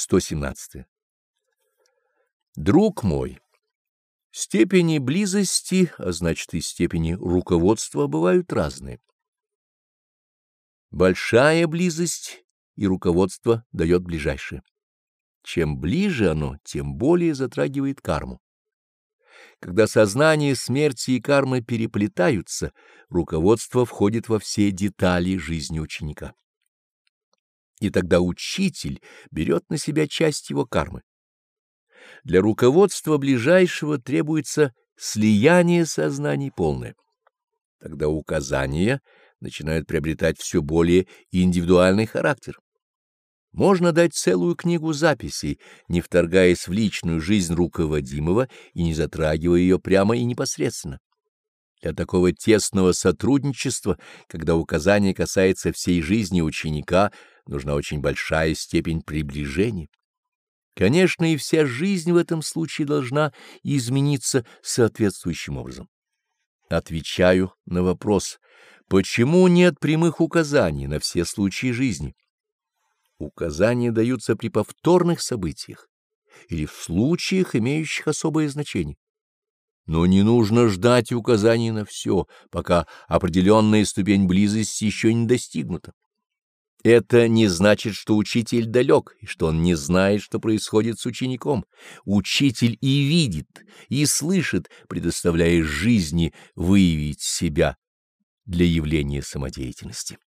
117. Друг мой, степени близости, а значит и степени руководства бывают разные. Большая близость и руководство дает ближайшее. Чем ближе оно, тем более затрагивает карму. Когда сознание смерти и кармы переплетаются, руководство входит во все детали жизни ученика и тогда учитель берет на себя часть его кармы. Для руководства ближайшего требуется слияние сознаний полное. Тогда указания начинают приобретать все более индивидуальный характер. Можно дать целую книгу записей, не вторгаясь в личную жизнь руководимого и не затрагивая ее прямо и непосредственно. Для такого тесного сотрудничества, когда указание касается всей жизни ученика, нужна очень большая степень приближения. Конечно, и вся жизнь в этом случае должна измениться соответствующим образом. Отвечаю на вопрос, почему нет прямых указаний на все случаи жизни? Указания даются при повторных событиях или в случаях, имеющих особое значение. Но не нужно ждать указаний на все, пока определенная ступень близости еще не достигнута. Это не значит, что учитель далек, и что он не знает, что происходит с учеником. Учитель и видит, и слышит, предоставляя жизни выявить себя для явления самодеятельности.